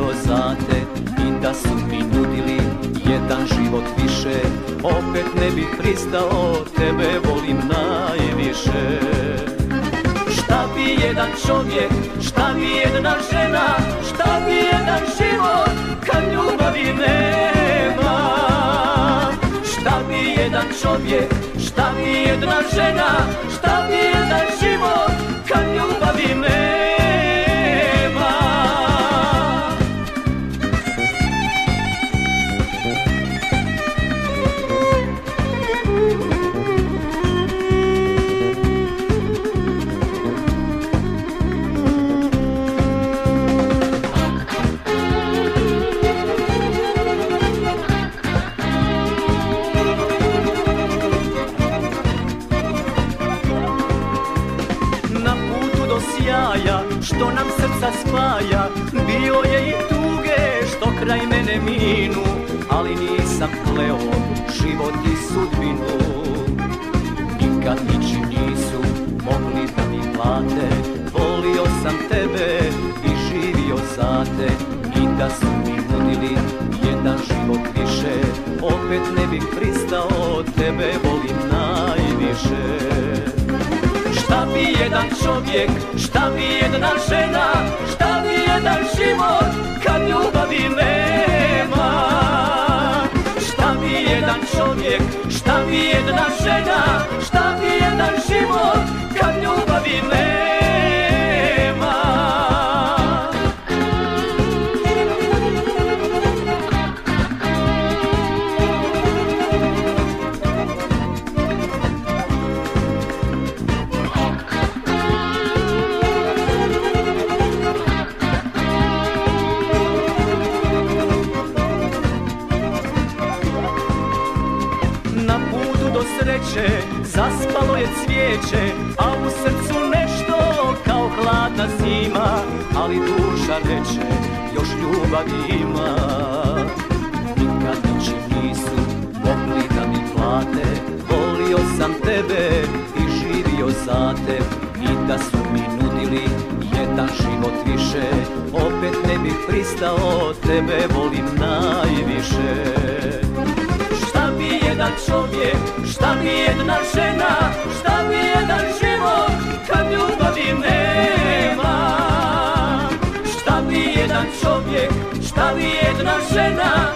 bio za te I da su mi nudili jedan život više. Opet ne bih pristao, tebe volim najviše. Šta bi jedan čovjek, šta bi jedna žena Šta bi jedan život kad ljubavi nema? Šta bi jedan čovjek, šta bi jedna žena Šta bi jedan sjaja, što nam srca spaja. Bilo je i tuge, što kraj mene minu Ali nisam kleo život i sudbinu. Nikad ničim nisu mogli da mi plate Volio sam tebe i živio za te I da su mi nudili jedan život više Opet ne bih pristao, tebe volim najviše Šta bi jedan čovjek, šta bi jedna žena, šta bi jedan život kad ljubavi nema? Šta bi jedan čovjek, šta bi jedna žena, šta bi jedan život sreće zaspalo je cvijeće A u srcu nešto kao hladna zima Ali duša reče još ljubavi ima. Nikad ničim nisu mogli da mi plate Volio sam tebe i živio za te. I da su mi nudili jedan život više Opet ne bih pristao, tebe volim najviše jedan čovjek, šta bi jedna žena, šta bi jedan život kad ljubavi nema? Šta bi jedan čovjek, šta bi jedna žena,